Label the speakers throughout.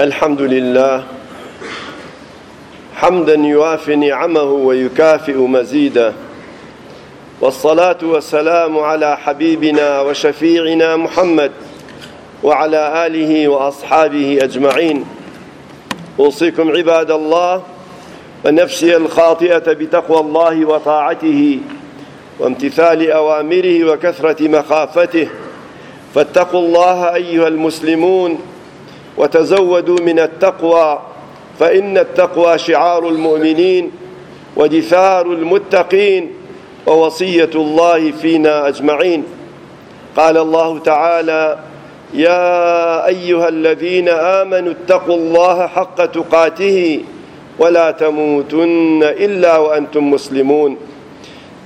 Speaker 1: الحمد لله حمدا يوافي نعمه ويكافئ مزيده والصلاة والسلام على حبيبنا وشفيعنا محمد وعلى آله وأصحابه أجمعين أوصيكم عباد الله ونفسي الخاطئة بتقوى الله وطاعته وامتثال أوامره وكثرة مخافته فاتقوا الله أيها المسلمون وتزودوا من التقوى فإن التقوى شعار المؤمنين ودثار المتقين ووصية الله فينا أجمعين قال الله تعالى يا أيها الذين آمنوا اتقوا الله حق تقاته ولا تموتن إلا وأنتم مسلمون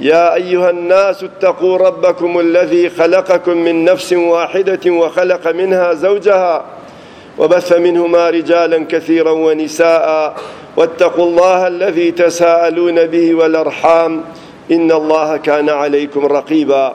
Speaker 1: يا أيها الناس اتقوا ربكم الذي خلقكم من نفس واحدة وخلق منها زوجها وبث منهما رجالا كثيرا ونساء واتقوا الله الذي تساءلون به والأرحام إن الله كان عليكم رقيبا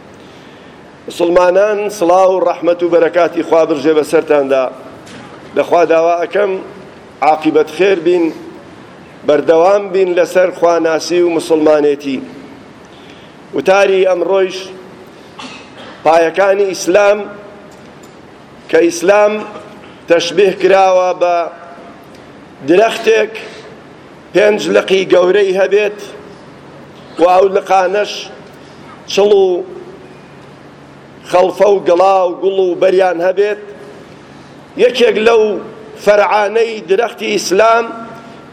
Speaker 1: مسوڵمانان سڵاو و ڕەحمەت و بەرەکاتی خوا برژێ بەسەرتاندا لەخوا داوا ئەکەم عاقیبەت خێر بین بەردەوام بین لەسەر خواناسی و مسلمانێتی وتاری ئەمڕۆیش پایەکانی ئیسلام کە ئیسلام تەشبیه کراوە بە درەختێک پێنج لقی گەورەی هەبێت و ئەو لقانەش چڵ و خەڵفە و گڵا و گوڵ و بەریان هەبێت یەکێک لەو فەرعانەی درەختی ئیسلام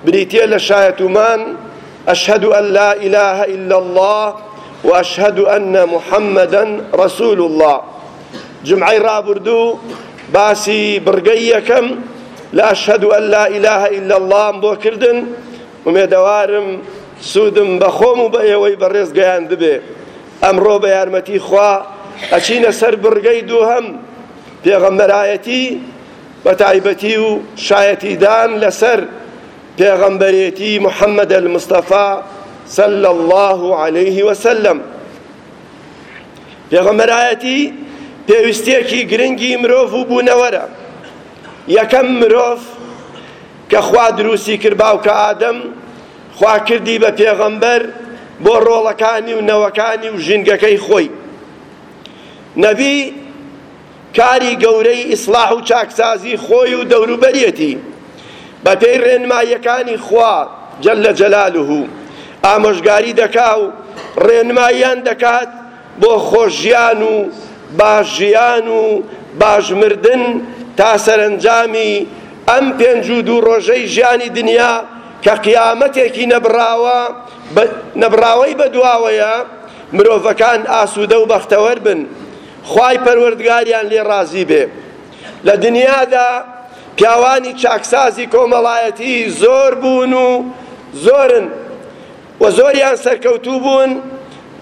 Speaker 1: بریتیە لە شایەتومان ئەشهد ئەن لا ئیلاهە ئیلا اللە و ئەشهد ئەن محەممەدەن ڕەسول اللە جومعەی ڕابوردوو باسی بڕگەی یەکەم لە ئەشهەد ئەن لا ئیلاهە ئیلا اللەم بۆ کردن ئومێدەوارم سوودم بە خۆم و بە ئێوەی بەڕێز گەیاندبێ ئەمڕۆ بە یارمەتی خوا ئەچینە سەر بڕگەی دووهەم پێغەمبەرایەتی بە تایبەتی و شایەتیدان لەسەر پێغەمبەرێتی محەممەد المستەفا صلى الله عليه وسلم پێغەمبەرایەتی پێویستیەکی گرنگی مرۆڤ و بوونەوەرە یەکەم مرۆڤ کە خوا دروستی کرد باوکە ئادەم خوا کردی بە پێغەمبەر بۆ ڕۆڵەکانی و نەوەکانی و ژینگەکەی خۆی نەبی کاری گەورەی ئیسڵاح و چاکسازی خۆی و دەوروبەریەتی بەپێی ڕێنماییەکانی خوا جل جلاله ئامۆژگاری دەکا و ڕێنماییان دەکات بۆ خۆشژیان و باش ژیان و باش مردن تا سەرەنجامی ئەم پێنج و دوو ڕۆژەی ژیانی دنیا کە قیامەتێکی نەبڕاوە نەبڕاوەی بەدواوەیە مرۆڤەکان ئاسوودە و بەختەوەر بن خوای پەروەردگاریان لێ ڕازی بێ. لە دنیادا پیاوانی چاکسازی کۆمەڵایەتی زۆر بوون و زۆرن و زۆریان سەرکەوتوو بوون،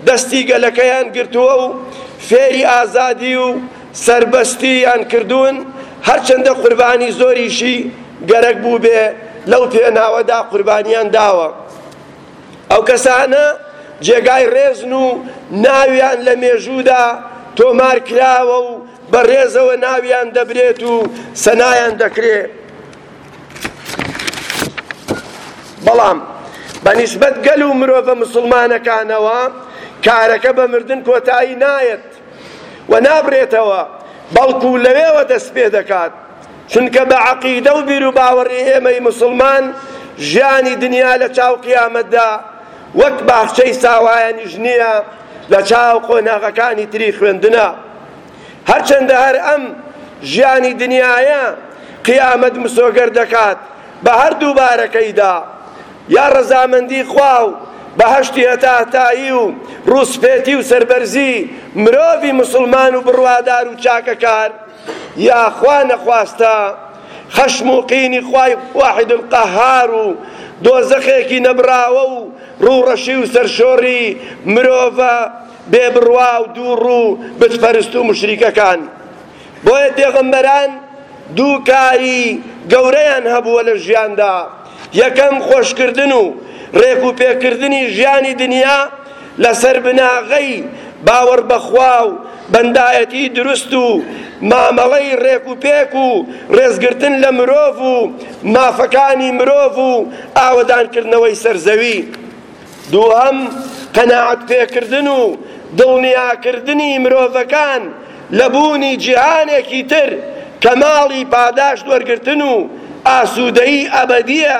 Speaker 1: دەستی گەلەکەیان گرتووە و فێری ئازادی و سەربەستییان کردوون، هەرچەندە قوربانی زۆریشی گەرەک بووبێ لەو پێناوەدا قوربانیان داوە. ئەو کەسانە جێگای ڕێزن و ناویان لە مێژوودا تۆمار کراوە و بە ڕێزەوە ناویان دەبرێت و سەنایان دەکرێ بەڵام بە نیسبەت گەل و مرۆڤە مسلمانەکانەوە کارەکە بە مردن کۆتایی نایەت و نابرێتەوە بەڵکو لەوێوە دەست پێ دەکات چونکە بە عەقیدە و بیروباوەڕی ئێمەی موسڵمان ژیانی دنیا لە چاو قیامەتدا وەک باخچەی ساوایانیش نییە لە چاو قۆناغەکانی تری خوێندنا هەرچەندە هەر ئەم ژیانی دنیایە قیامەت مسۆگەر دەکات بە هەر دوو بارەکەیدا یا ڕەزامەندی خوا و بەهەشتی هەتاهتایی و ڕووسپێتی و سەربەرزی مرۆڤی مسلمان و بڕوادار و چاکەکار یاخوا نەخواستە خەشم و قینی خوای واحد القهار و دۆزەخێکی نەبڕاوە و ڕووڕەشی و سەرشۆڕی مرۆڤە بێ بڕوا و دووڕوو بت پەرست و موشریکەکان بۆیە پێغەمبەران دوو کاری گەورەیان هەبووە لە ژیاندا یەکەم، خۆشکردن و رێکوپێکردنی ژیانی دنیا لەسەر بناغەی باوەڕ بەخوا و بەندایەتی دروست و مامەڵەی رێکوپێک و رێزگرتن لە مرۆڤ و مافەکانی مرۆڤ و ئاوەدانکردنەوەی سەر زەوی. دووهەم، قەناعەت پێکردن و دڵنیاکردنی مرۆڤەکان لە بوونی جیهانێکی تر کە ماڵی پاداشت وەرگرتن و ئاسوودەیی ئەبەدییە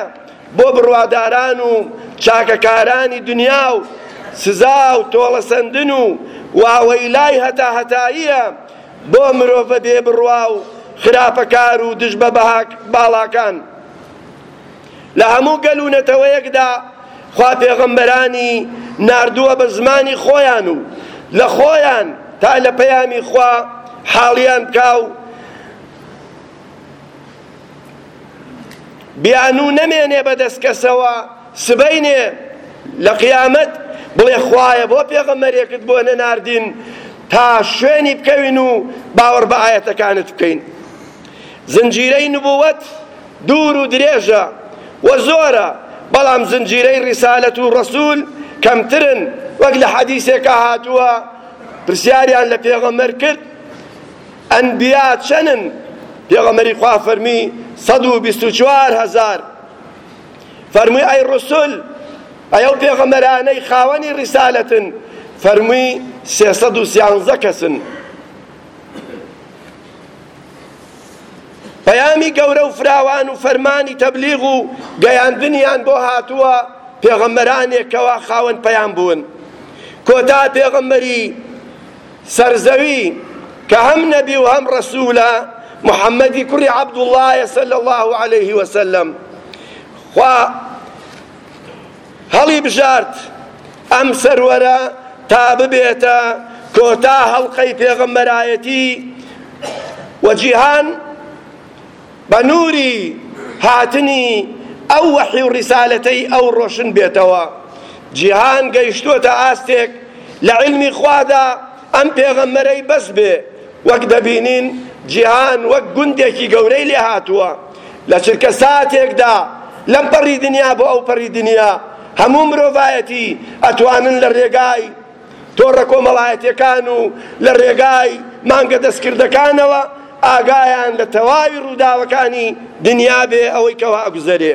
Speaker 1: بۆ بڕواداران و چاکەکارانی دنیا و سزا و تۆڵەسەندن و واوەیلای هەتاهەتاییە بۆ مرۆڤە بێبڕوا و خراپەکار و دژ بە بەها باڵاکان. لە هەموو گەل و نەتەوەیەکدا خوا پێغەمبەرانی ناردووە بە زمانی خۆیان و لە خۆیان تا لە پەیامی خوا حاڵیان بکا و بیانوو نەمێنێ بە دەست کەسەوە سبەینێ لە قیامەت بڵێ خوایە بۆ پێغەمەرێکت بۆ نەناردین تا شوێنی بکەوین و باوەڕ بە ئاەتەکانت بکەین زنجیرەی نبووەت دوور و درێژە و زۆرە، بەڵام زنجیرەی ریسالەت و رەسول کەمترن، وەک لە حەدیسێکا هاتووە، پرسیاریان لە پێغەمبەر کرد، ئەنبیا چەنن؟ پێغەمبەری خوا فەرمی، سەد و بیست و چوار هەزار. فەرمووی، ئەی رسول، ئەی ئەو پێغەمبەرانەی خاوەنی ریسالەتن؟ فەرمووی، سێ سەد و سیانزە کەسن. پەیامی گەورە و فراوان و فەرمانی تەبلیغ و گەیاندنیان بۆ هاتووە پێغەمبەرانێک کەوا خاوەن پەیام بوون کۆتا پێغەمبەری سەرزەوی کە هەم نەبی و هەم ڕەسوولە محەممەدی کوڕی عەبدوڵڵایە سەل الله عليه وسلم خوا هەڵیبژارد ئەم سەروەرە تا ببێتە کۆتا هەڵقەی پێغەمبەرایەتی و جیهان بە نووری هاتنی ئەو وەحی و ڕیسالەتەی ئەو ڕۆشن بێتەوە جیهان گەیشتووەتە ئاستێک لە علمی خوادا ئەم پێغەمبەرەی بەس بێ وەک دەبینین جیهان وەک گوندێکی گەورەی لێ هاتووە لە چرکە ساتێکدا لەم پەڕی دنیا بۆ ئەو پەڕی دنیا هەموو مرۆڤایەتی ئەتوانن لە ڕێگای تۆڕە کۆمەڵایەتیەکان و لە ڕێگای مانگە دەستکردەکانەوە ئاگایان لە تەواوی ڕووداوەکانی دنیا بێ ئەوەی کەوا ئەگوزەرێ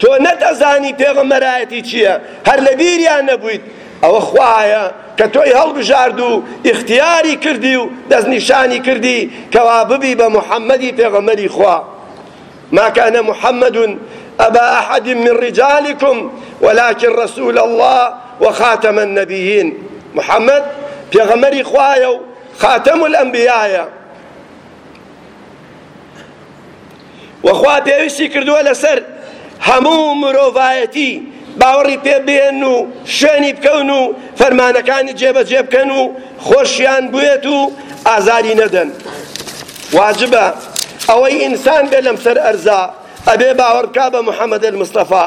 Speaker 1: تۆ نەتئەزانی پێغەمبەرایەتی چیە هەر لەبیریان نەبویت ئەوە خوایە کە تۆی هەڵبژارد و ئیختیاری کردی و دەستنیشانی کردی کەوا ببی بە محمدی پێغەمبەری خوا ما كان محمد أبا أحد من رجالكم ولكن رسول الله وخاتم النبيين محمد پێغەمبەری خوایە و خاتم الأنبیایە و خوا پێویستی کردووە لەسەر هەموو مرۆڤایەتی باوەڕی پێ بهێن و شوێنی بکەون و فەرمانەکانی جێبەجێ بکەن و خۆشیان بوێت و ئازاری نەدەن واجبە ئەوەی ئینسان بێ لەم سەر ئەرزا ئەبێ باوەڕ بکا بە محەممەد المستەفا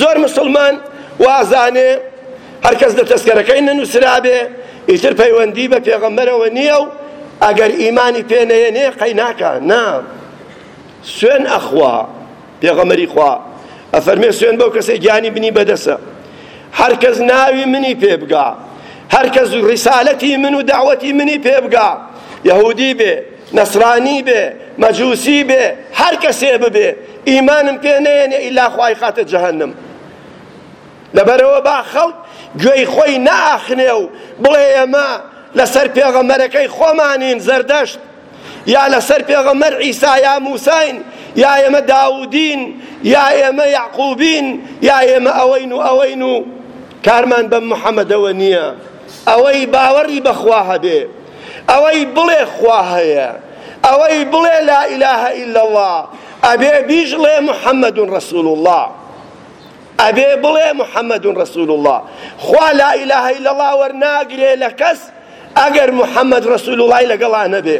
Speaker 1: زۆر مسلمان وازانێ هەر کەس لە تەسکەرەکەی نەنووسرابێ ئیتر پەیوەندی بە پێغەمبەرەوە نییە و ئەگەر ئیمانی پێ نەیەنێ قەی ناکا نا سوێن ئەخوا پێغەمەری خوا ئەفەرمێ سوێن بەو کەسێک گیانی بنی بەدەسە هەر کەس ناوی منی پێ بگا هەر کەس ڕیسالەتی من و داوەتی منی پێ بگا یەهودی بێ نەسرانی بێ مەجوسی بێ هەر کەسێ ببێ ئیمانم پێ نەیەنێ ئیلا خوای خاتە جەهەنم لەبەرئەوە با خەڵک گوێی خۆی نەئاخنێ و بڵێ ئێمە لەسەر پێغەمبەرەکەی خۆمانین زەردەشت یا لەسەر پێغەمبەر عیسا یا موساین یا ئێمە داودین یا ئێمە یعقوبین یا ئێمە ئەوەین و ئەوەین و کارمان بەم محەممەدەوە نییە ئەوەی باوەڕی بەخوا هەبێ ئەوەی بڵێ خوا هەیە ئەوەی بڵێ لا ئیلاهە ئیلا الله ئەبێ بیژڵێ محەممەدون ڕەسول الله ئەبێ بڵێ محمد رسول اللە خوا لا اله الا اللە وەرناگرێ لە کەس ئەگەر محمد رسول اللەی لەگەڵا نەبێ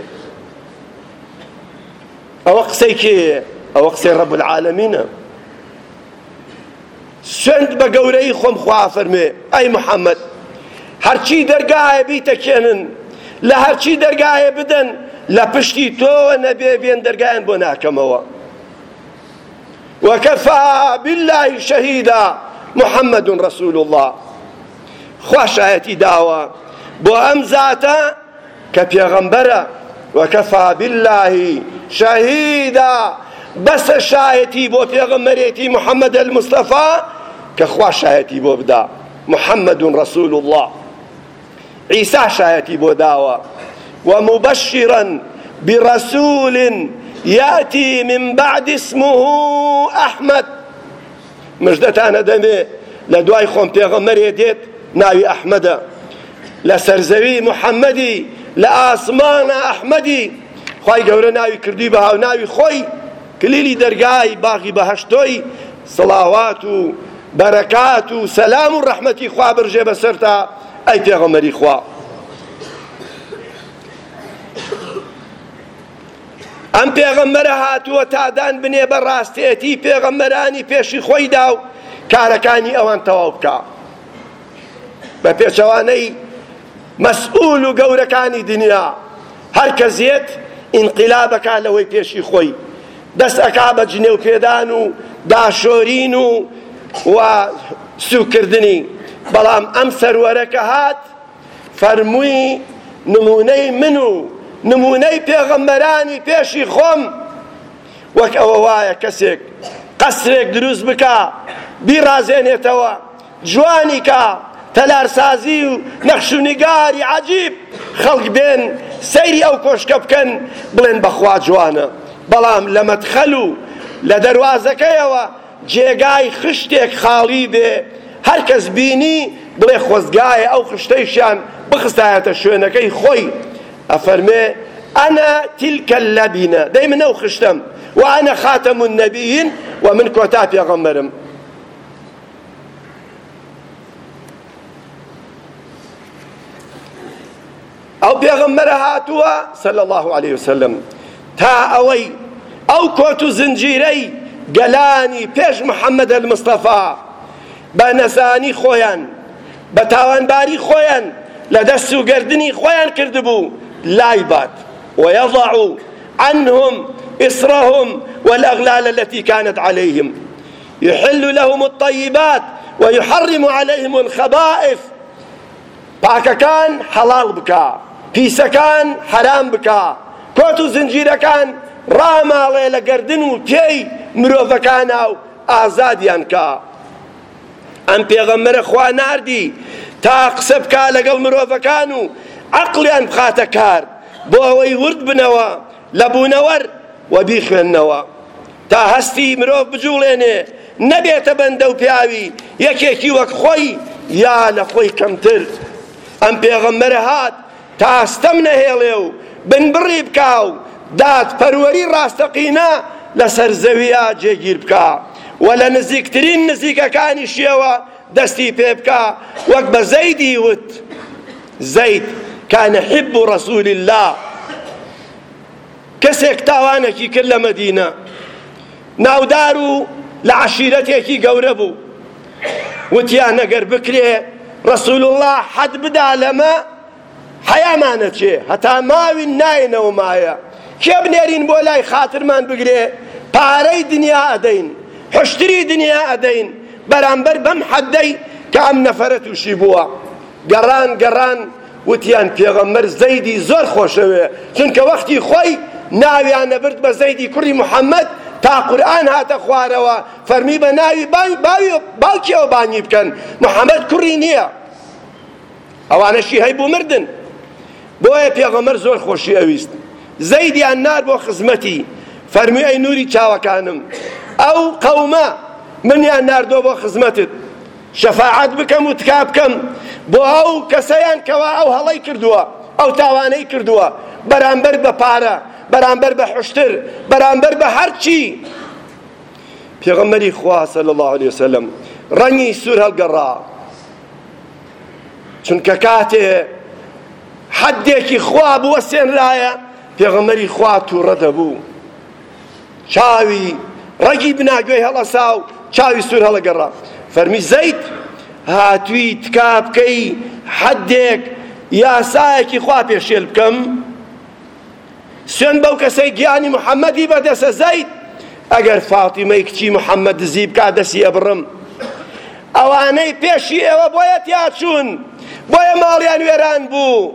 Speaker 1: ئەوە قسەی کێیە ئەوە قسەی رب العالمینە سوێند بە گەورەی خۆم خوا فەرمێ ئەی محمد هەرچی دەرگایە بیتەکێنن لە هەرچی دەرگایە بدەن لە پشتی تۆوە نەبێ بێن دەرگایان بۆ ناکەمەوە وکفی باللە شهیدا محمد رسول اللە خوا شایەتی داوە بۆ ئەم زاتە کە پێغەمبەرە وکفی باللە شهیدا بەسە شایەتی بۆ پێغەمبەرێتی محمد المصطفی کە خوا شایەتی بۆ بدا محمد رسول اللە عیسا شایەتی بۆ داوە و مبشرا برسول یاتی من بعد اسمه احمد مژدەتان ئەدەمێ لە دوای خۆم پێغەمەرێ دێت ناوی ئەحمەدە لە سەرزەوی محەممەدی لە ئاسمانە ئەحمەدی خی گەورە ناوی کردی بە هاوناوی خۆی کلیلی دەرگای باغی بەهشتۆی سڵاوات و بەرەکات و سەلام و ڕەحمەتی خوا بڕژێ بەسەرتا ئەی پێغەمبەری خوا ئەم پێغەمبەرە هاتووە تا دان بنێ بە ڕاستێتی پێغەمبەرانی پێشی خۆیدا و کارەکانی ئەوان تەواو بکە بە پێچەوانەی مەسئول و گەورەکانی دنیا هەر کەس یەت ئینقلاب ئەکا لە هۆی پێشی خۆی دەست ئەکا بە جنێو پێدان و داشۆرین و و سوک کردنی بەڵام ئەم سەروەرە کە هات فەرمووی نمونەی من و نمونەی پێغەمبەرانی پێشی خۆم وەک ئەوە وایە کەسێک قەسرێک دروست بکا بیڕازێنێتەوە جوانی کا تەلارسازی و نەخش و نیگاری عەجیب خەڵک بێن سەیری ئەو کۆشکە بکەن بڵێن بەخوا جوانە بەڵام لە مەدخەل و لە دەروازەکەیەوە جێگای خشتێک خاڵی بێ هەر کەس بینی بڵێ خۆزگایە ئەو خشتەیشیان بخستایەتە شوێنەکەی خۆی ئەفەرمێ انا تلک اللبنە دەی من ئەو خشتەم و انا خاتم النبیین و من کۆتا پێغەمبەرم ئەو پێغەمبەرە هاتووە صلی الله علیه وسلم تا ئەوەی ئەو کۆت و زنجیرەی گەلانی پێش محەممەد المستەفا بە نەزانی خۆیان بە تاوانباری خۆیان لە دەست و گردنی خۆیان کردبوو لای بات ويضع عنهم إصرهم والأغلال التي كانت عليهم یحل لهم الطیبات ویحرم علیهم الخبائث پاکەکان حەڵاڵ بکا پیسەکان حەرام بکا کۆت و زنجیرەکان ڕاماڵێ لە گەردن و پێی مرۆڤەکانا و ئازادیان کا ئەم پێغەمبەرە خوا ناردی تا قسە بکا لەگەڵ مرۆڤەکان و عەقڵیان بخاتە کار بۆ ئەوەی ورد بنەوە لە بوونەوەر و بیخوێننەوە تا هەستی مرۆڤ بجوڵێنێ نەبێتە بەندە و پیاوی یەکێکی وەک خۆی یا لە خۆی کەمتر ئەم پێغەمبەرە هات تا ستەم نەهێڵێ و بنبڕی بکا و دادپەروەری ڕاستەقینە لەسەر زەویە جێگیر بکا و لە نزیکترین نزیکەکانیشیەوە دەستی پێ بکا وەک بە زەیدی وت زید کان حب رسول اللە کەسێک تاوانێکی کرد لە مەدینە ناودار و لە عەشیرەتێکی گەورە بوو وتیان ئەگەر بکرێ رسول اللە حەد بدا لەمە حەیامانە چێ هەتا ماوین ناینەوە مایە کێ بنێرین بۆ لای خاترمان بگرێ پارەی دنیا ئەدەین حشتری دنیا ئەدەین بەرامبەر بەم حەدەی کە ئەم نەفەرە تووشی بووە گەڕان گەڕان وتیان پێغەمبەر زەیدی زۆر خۆشەوێ چونکە وەختی خۆی ناویانە برد بە زەیدی کوڕی محمد تا قورئان هاتە خوارەوە فەرمی بە ناوی بانگ باوی باوکیەوە بانگی بکەن محمد کوڕی نییە ئەوانەشی هەی بوو مردن بۆیە پێغەمبەر زۆر خۆشی ئەویست زەیدیان نار بۆ خزمەتی فەرمی ئەی نوری چاوەکانم ئەو قەومە منیان ناردۆ بۆ خزمەتت شەفاعەت بکەم و تکا بکەم بۆ ئەو کەسەیان کەوا ئەو هەڵەی کردووە ئەو تاوانەی کردووە بەرامبەر بە پارە بەرامبەر بە حشتر بەرامبەر بە هەرچی پێغەمبەری خوا صلی الله علیه وسلم ڕەنگی سوور هەڵگەڕا چونکە کاتێ حەدێکی خوا بوەسێنرایە پێغەمبەری خوا تووڕە دەبوو چاوی ڕەگی بنا گوێی هەڵەسا و چاوی سوور هەڵەگەڕا فەرمی زەید هاتووی تکا بکەی حەدێک یاسایەکی خوا پێشێل بکەم سوێن بەو کەسەی گیانی محەممەدی بەدەسە زەید ئەگەر فاتیمەی کچی محەممەد دزی بکا دەسی ئەبڕم ئەوانەی پێشی ئێوە بۆیە تیاچوون بۆیە ماڵیان وێران بوو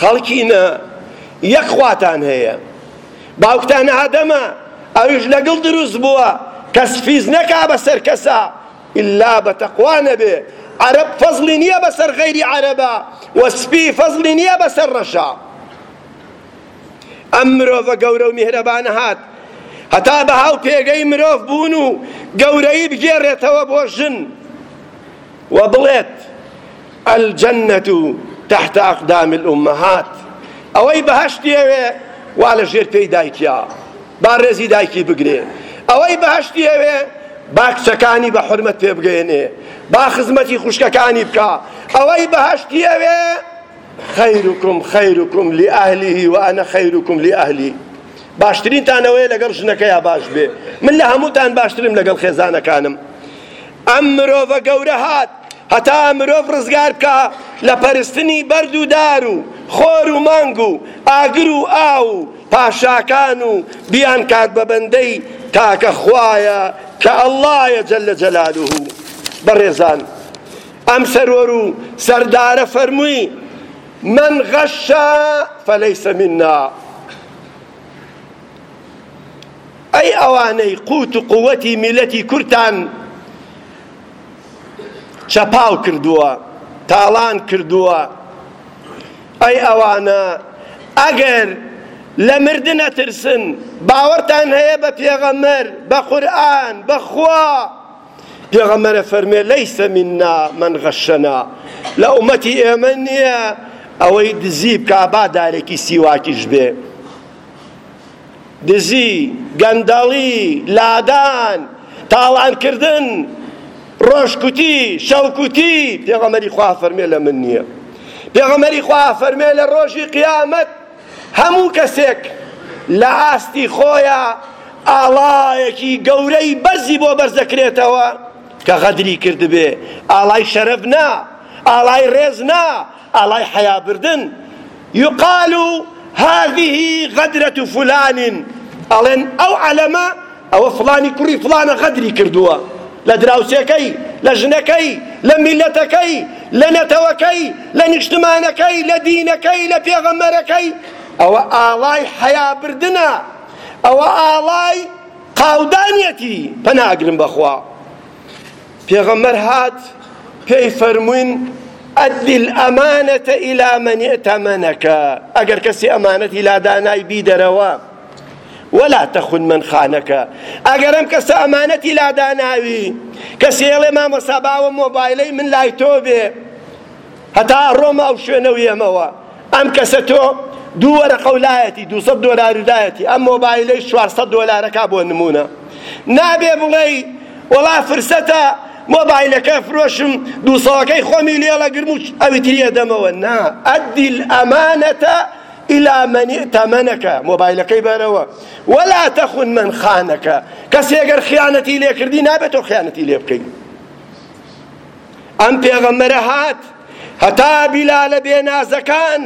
Speaker 1: خەڵکینە یەک خواتان هەیە باوکتان ئادەمە ئەویش لەگڵ دروست بووە کەس فیز نەکا بەسەر کەسا ئللا بە تەقوا نەبێ عەرەب فەزڵی نییە بەسەر غەیری عەرەبا و سپی فەزڵی نییە بەسەر ڕەشا ئەم مرۆڤە گەورە و میهرەبانە هات هەتا بەها و پێگەی مرۆڤ بوون و گەورەیی بگێڕێتەوە بۆ ژن و بڵێت الجنە تحت اقدام الامهات ئەوەی بەهەشتی ئەوێ وا لە ژێر پێی دایکیا با ڕێزی دایکی بگرێ ئەوەی بەهەشتی ئەوێ با کچەکانی بە حرمەت پێ بگەێنێ با خزمەتی خوشکەکانی بکە ئەوەی بەهشتی ئەوێ خەیرکم خەیرکم لی ئەهلیه و ئەنە خەیرکم لی ئەهلی باشترینتانەوەی لەگەڵ ژنەکەیان باش بێ من لە هەمووتان باشترم لەگەڵ خێزانەکانم ئەم مرۆڤە گەورە هات هەتا مرۆڤ ڕزگار بکا لە پەرستنی بەرد و دار و خۆر و مانگ و ئاگر و ئاو و پاشاکان و بیانکات بە بەندەی تاکە خوایە کە اللە یە جل جلالە. بەڕێزان ئەم سەرۆر و سەردارە فەرمووی من غش فلیس منا. ئەی ئەوانەی قوت و قوتی میلەتی کورتان چەپاو کردووە تاڵان کردووە ئەی ئەوانە ئەگەر لە مردن ئەترسن باوەڕتان هەیە بە پێغەمەر بە قورئان بە خوا پێغەمەرە فەرمێ لەیسە منا من غەشەنا لە ئومەتی ئێمە نییە ئەوەی دزی بکا با دارێکی سیواکیش بێ دزی، گەندەڵی، لادان، تاڵانکردن، ڕۆژکوتی، شەوکوتی، پێغەمبەری خوا ئەفەرمێ لە من نییە. پێغەمبەری خوا ئەفەرمێ لە ڕۆژی قیامەت هەموو کەسێک لە ئاستی خۆیە ئاڵایەکی گەورەی بەرزی بۆ بەرز دەکرێتەوە کە غەدری کردبێ، ئاڵای شەرەف نا، ئاڵای ڕێز نا، ئاڵای حەیابردن، یقال هذه غدرە فلان، ئەڵێن ئەو عەلەمە، ئەوە فڵانی کوڕی فڵانە غەدری کردووە لە دراوسێکەی، لە ژنەکەی، لە میللەتەکەی، لە نەتەوەکەی، لە نیشتمانەکەی، لە دینەکەی، لە پێغەمبەرەکەی، ئەوە ئاڵای حەیابردنە، ئەوە ئاڵای قاودانیەتی، پەنا ئەگرم بەخوا. پێغەمبەر هات پێی فەرمووین ئەدی الامانەتە الی من ائتمنەکە ئەگەر کەسی ئەمانەتی لادانای بیدەرەوە ولا تخن من خانەکە ئەگەر ئەم کەسە ئەمانەتی لاداناوی کەسی ئەڵێ مامۆستا باوە مۆبایلەی من لای تۆ بێ هەتا ئەڕۆم ئەو شوێنە و یەمەوە ئەم کەسە تۆ دوو وەرەقە و لایەتی دوو سەد دۆلار و لایەتی ئەم مۆبایلەی چوار سەد دۆلارەکە بۆ نموونە نابێ بڵێی وەڵا فرسەتە مۆبایلەکە فرۆشم دوو سەدەکەی خۆمی لێڵەگرم و ئەوی تریە دەمەوە نا ئەدی الامانەتە إلى من ائتمنك مۆبایلەکەی بەرەوە ولا تخن من خانك کەسێ گەر خیانەتی لێ کردی نابێت تۆ خیانەتی لێ بکەیت ئەم پێغەمبەرە هات هەتا بیلالە بێ نازەکان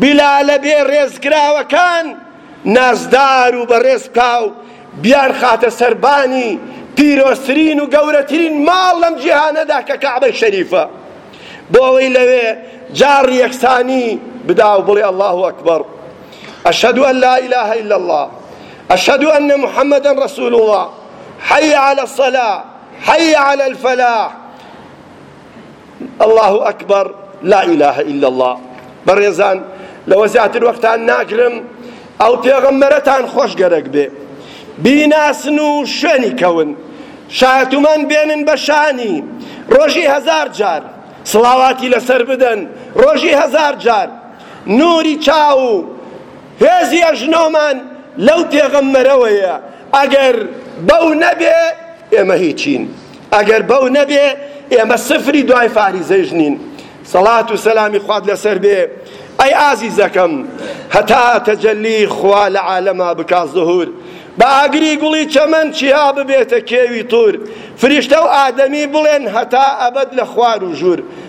Speaker 1: بیلالە بێ ڕێزکراوەکان نازدار و بەڕێز بکا و بیان خاتە سەربانی پیرۆزترین و گەورەترین ماڵ لەم جیهانەدا کە کەعبەی شەریفە بۆ ئەوەی لەوێ جاڕ یەکسانی بدا و بڵێ الله ئەکبەر أشهد أن لا إله إلا الله أشهد أن محمدا رسول الله حي على الصلاة حی علی الفلاح اللە اکبر لا اله الا اللە بەڕێزان لەوە زیاتر وەختان ناگرم ئەو پێغەمبەرەتان خۆش گەرەک بێ بیناسن و شوێنی کەون شایەتومان بێنن بە شانی ڕۆژی هەزار جار سڵاواتی لەسەر بدەن ڕۆژی هەزار جار نوری چاو و هێزی ئەژنۆمان لەو پێغەمبەرەوەیە، ئەگەر بەو نەبێ ئێمە هیچین، ئەگەر بەو نەبێ ئێمە سفری دوای فاریزەی ژنین. سەڵات و سەلامی خوات لەسەر بێ ئەی ئازیزەکەم، هەتا تەجەلی خوا لە عالەما بکا زهور بە ئاگری گوڵی چەمەن چیا ببێتە کێوی طور، فریشتە و ئادەمی بڵێن هەتا ئەبەد لە خوار و ژوور،